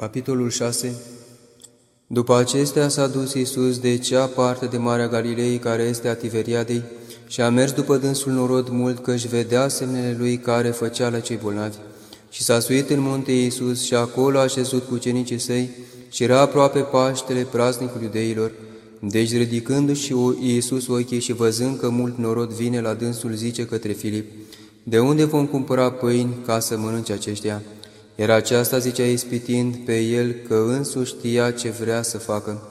Capitolul 6 După acestea s-a dus Iisus de cea parte de Marea Galilei, care este a Tiveriadei, și a mers după dânsul norod mult, că își vedea semnele lui care făcea la cei bolnavi. Și s-a suit în munte Iisus și acolo a șezut cu ucenicii săi și era aproape Paștele praznicul iudeilor. Deci ridicându-și Iisus ochii și văzând că mult norod vine la dânsul, zice către Filip, De unde vom cumpăra pâini ca să mănânce aceștia? Iar aceasta zicea ispitind pe el că însuși știa ce vrea să facă.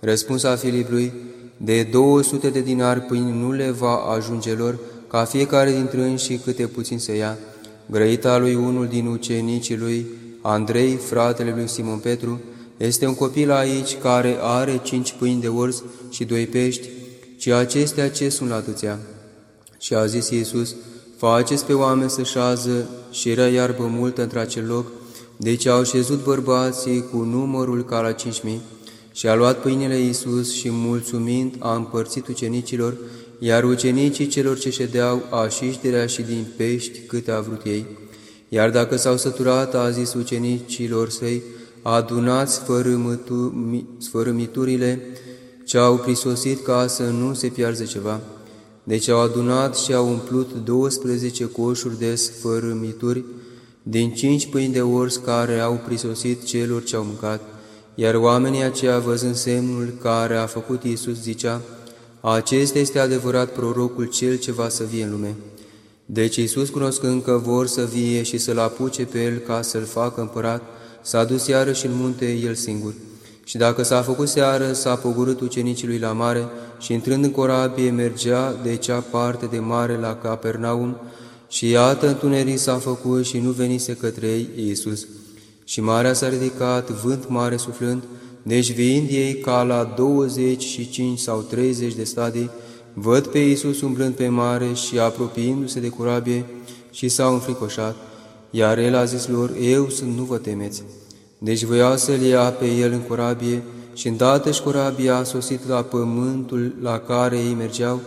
Răspunsa Filipului, de 200 de dinari pâini nu le va ajunge lor, ca fiecare dintre și câte puțin să ia. Grăita lui unul din ucenicii lui, Andrei, fratele lui Simon Petru, este un copil aici care are cinci pâini de ors și doi pești, ci acestea ce sunt la atâția? Și a zis Iisus, faceți pe oameni să șază și era iarbă multă într-acel loc, deci au șezut bărbații cu numărul ca la cinci mii. Și a luat pâinile Iisus și, mulțumind, a împărțit ucenicilor, iar ucenicii celor ce ședeau a șișterea și din pești câte a vrut ei. Iar dacă s-au săturat, a zis ucenicilor săi, adunați sfărâmiturile ce au prisosit ca să nu se piarză ceva. Deci au adunat și au umplut 12 coșuri de sfărâmituri din cinci pâini de ors care au prisosit celor ce au mâncat. Iar oamenii aceia, văzând semnul care a făcut Iisus, zicea, Acesta este adevărat prorocul cel ce va să vie în lume. Deci Iisus, cunoscând că vor să vie și să-l apuce pe el ca să-l facă împărat, s-a dus iarăși în munte el singur. Și dacă s-a făcut seară, s-a pogorât ucenicii lui la mare și intrând în corabie mergea de cea parte de mare la Capernaum și iată întuneric s-a făcut și nu venise către ei Iisus. Și marea s-a ridicat, vânt mare suflând, deci viind ei ca la 25 sau 30 de stadii, văd pe Iisus umblând pe mare și apropiindu-se de corabie și s-au înfricoșat, iar el a zis lor, Eu sunt, nu vă temeți. Deci voia să-l ia pe el în corabie și îndată și corabia a sosit la pământul la care ei mergeau.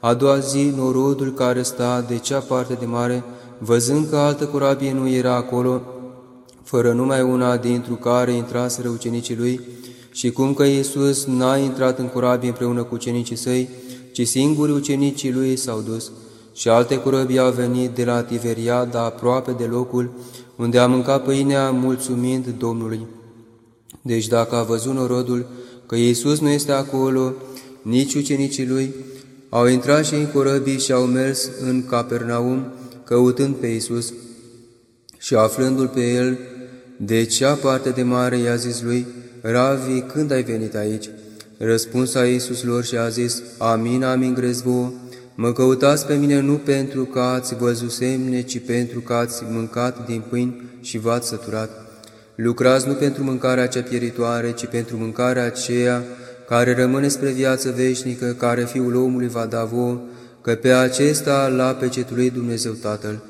A doua zi, norodul care sta de cea parte de mare, văzând că altă corabie nu era acolo, fără numai una dintr-o care intraseră ucenicii lui, și cum că Iisus n-a intrat în corabie împreună cu ucenicii săi, ci singuri ucenicii lui s-au dus, și alte corăbii au venit de la Tiveriada aproape de locul unde a mâncat pâinea mulțumind Domnului. Deci dacă a văzut norodul că Iisus nu este acolo, nici ucenicii lui, au intrat și în corăbii și au mers în Capernaum, căutând pe Iisus. Și aflându-l pe el, de cea parte de mare i-a zis lui, Ravi, când ai venit aici? Răspuns a Iisus lor și a zis, Amin, amin, grez vouă, Mă căutați pe mine nu pentru că ați văzut semne, ci pentru că ați mâncat din pâini și v-ați săturat. Lucrați nu pentru mâncarea cea pieritoare, ci pentru mâncarea aceea care rămâne spre viață veșnică, care Fiul omului va da vouă, că pe acesta l-a pecetuit Dumnezeu Tatăl.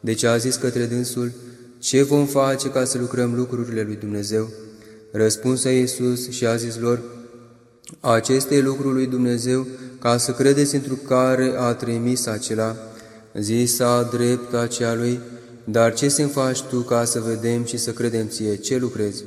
Deci a zis către dânsul, ce vom face ca să lucrăm lucrurile lui Dumnezeu? Răspunsă Iisus și a zis lor, aceste lucruri lui Dumnezeu, ca să credeți într care a trimis acela, zisa drept aceea lui, dar ce să faci tu ca să vedem și să credem ție? Ce lucrezi?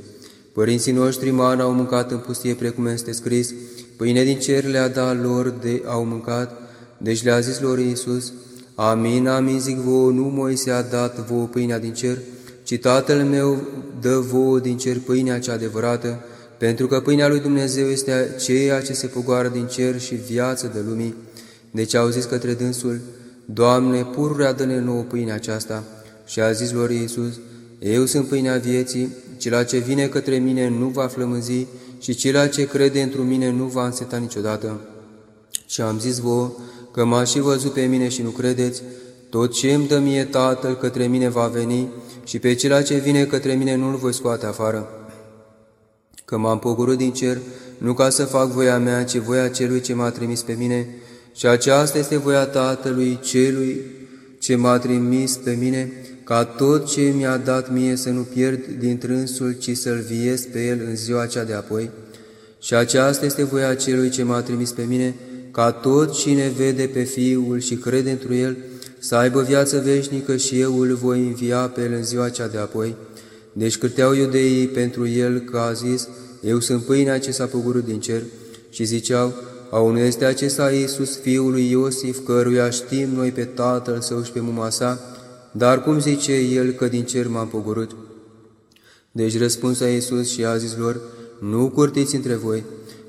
Părinții noștri mana au mâncat în pustie precum este scris, pâine din cer le-a dat lor de au mâncat, deci le-a zis lor Iisus, Amin, amin, zic vouă, nu Moise a dat vouă pâinea din cer, ci Tatăl meu dă vouă din cer pâinea cea adevărată, pentru că pâinea lui Dumnezeu este aceea ce se pogoară din cer și viață de lumii. Deci au zis către dânsul, Doamne, pururea dă-ne nouă pâinea aceasta. Și a zis lor Iisus, Eu sunt pâinea vieții, cel ce vine către mine nu va flămânzi și cel ce crede într mine nu va înseta niciodată. Și am zis vouă că m-a și văzut pe mine și nu credeți, tot ce îmi dă mie Tatăl către mine va veni și pe cel ce vine către mine nu-l voi scoate afară că m-am pogorât din cer, nu ca să fac voia mea, ci voia celui ce m-a trimis pe mine, și aceasta este voia Tatălui celui ce m-a trimis pe mine, ca tot ce mi-a dat mie să nu pierd din trânsul, ci să-l viesc pe el în ziua cea de apoi. Și aceasta este voia celui ce m-a trimis pe mine, ca tot cine vede pe Fiul și crede într el, să aibă viață veșnică și eu îl voi învia pe el în ziua cea de apoi. Deci cârteau iudeii pentru el că a zis, Eu sunt pâinea ce s-a pogorât din cer, și ziceau, Au nu este acesta Iisus, fiul lui Iosif, căruia știm noi pe tatăl său și pe muma sa, dar cum zice el că din cer m-am pogorât? Deci răspunsa Iisus și a zis lor, Nu curtiți între voi,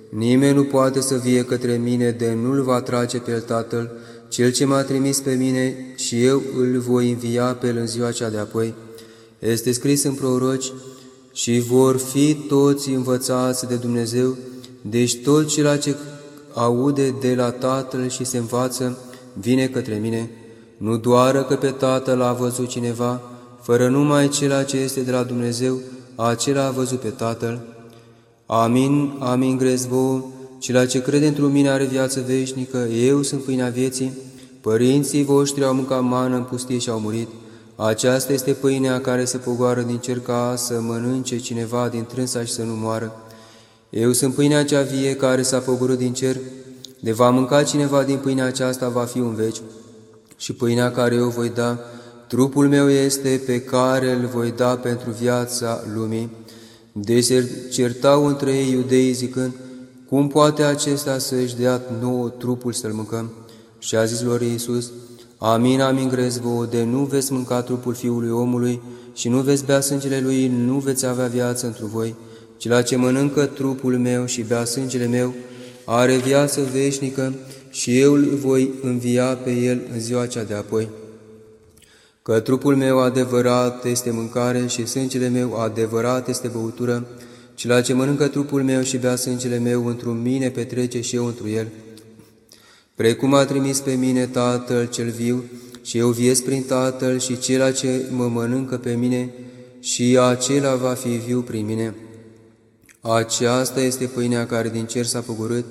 nimeni nu poate să vie către mine de nu-l va trage pe el Tatăl, cel ce m-a trimis pe mine și eu îl voi învia pe el în ziua cea de apoi. Este scris în proroci, și vor fi toți învățați de Dumnezeu, deci tot cel ce aude de la Tatăl și se învață, vine către mine. Nu doar că pe Tatăl a văzut cineva, fără numai cela ce este de la Dumnezeu, acela a văzut pe Tatăl. Amin, amin grez vouă, cela ce crede într mine are viață veșnică, eu sunt pâinea vieții, părinții voștri au mâncat mană în pustie și au murit. Aceasta este pâinea care se pogoară din cer ca să mănânce cineva din trânsa și să nu moară. Eu sunt pâinea cea vie care s-a pogorât din cer, de va mânca cineva din pâinea aceasta va fi un veci. Și pâinea care eu voi da, trupul meu este pe care îl voi da pentru viața lumii. Deci se certau între ei iudeii zicând, cum poate acesta să-și dea nouă trupul să-l mâncăm? Și a zis lor Iisus, Amin, amin, grez vouă, de nu veți mânca trupul Fiului omului și nu veți bea sângele Lui, nu veți avea viață întru voi. Cela ce mănâncă trupul meu și bea sângele meu are viață veșnică și eu îl voi învia pe el în ziua cea de apoi. Că trupul meu adevărat este mâncare și sângele meu adevărat este băutură, cela ce mănâncă trupul meu și bea sângele meu într mine petrece și eu întru el. Precum a trimis pe mine Tatăl cel viu și eu viesc prin Tatăl și cela ce mă mănâncă pe mine și acela va fi viu prin mine. Aceasta este pâinea care din cer s-a pogorât,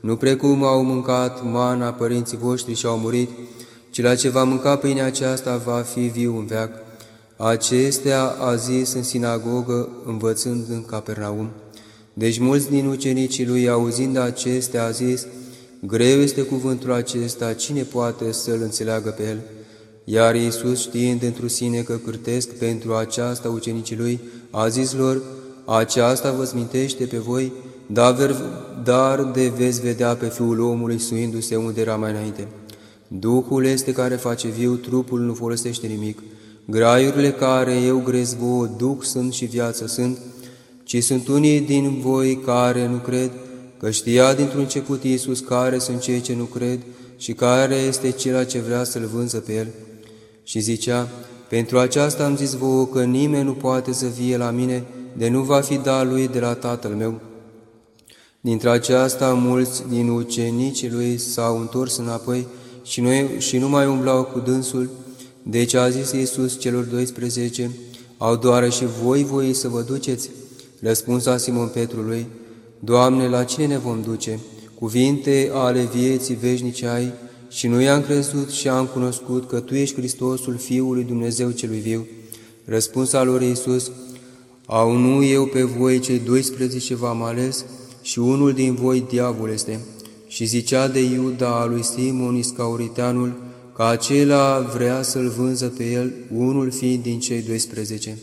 nu precum au mâncat mana părinții voștri și au murit, ci la ce va mânca pâinea aceasta va fi viu în veac. Acestea a zis în sinagogă, învățând în Capernaum. Deci mulți din ucenicii lui, auzind acestea, a zis, Greu este cuvântul acesta, cine poate să-l înțeleagă pe el? Iar Iisus, știind într sine că cârtesc pentru aceasta ucenicii lui, a zis lor, Aceasta vă smintește pe voi, dar de veți vedea pe Fiul omului suindu-se unde era mai înainte. Duhul este care face viu, trupul nu folosește nimic. Graiurile care eu grez vouă, duc sunt și viață sunt, ci sunt unii din voi care nu cred, că știa dintr-un început Iisus care sunt cei ce nu cred și care este cel ce vrea să-L vânză pe El. Și zicea, pentru aceasta am zis vouă că nimeni nu poate să fie la mine, de nu va fi da lui de la Tatăl meu. Dintre aceasta, mulți din ucenicii lui s-au întors înapoi și, noi, și nu mai umblau cu dânsul, deci a zis Iisus celor 12, au doar și voi voi să vă duceți? Răspunsa Simon Petrului, Doamne, la cine ne vom duce? Cuvinte ale vieții veșnice ai și noi am crezut și am cunoscut că Tu ești Hristosul Fiului Dumnezeu celui viu. Răspunsa lor Iisus, au nu eu pe voi cei 12 v-am ales și unul din voi diavol este. Și zicea de Iuda a lui Simon Iscauriteanul că acela vrea să-l vânză pe el, unul fiind din cei 12.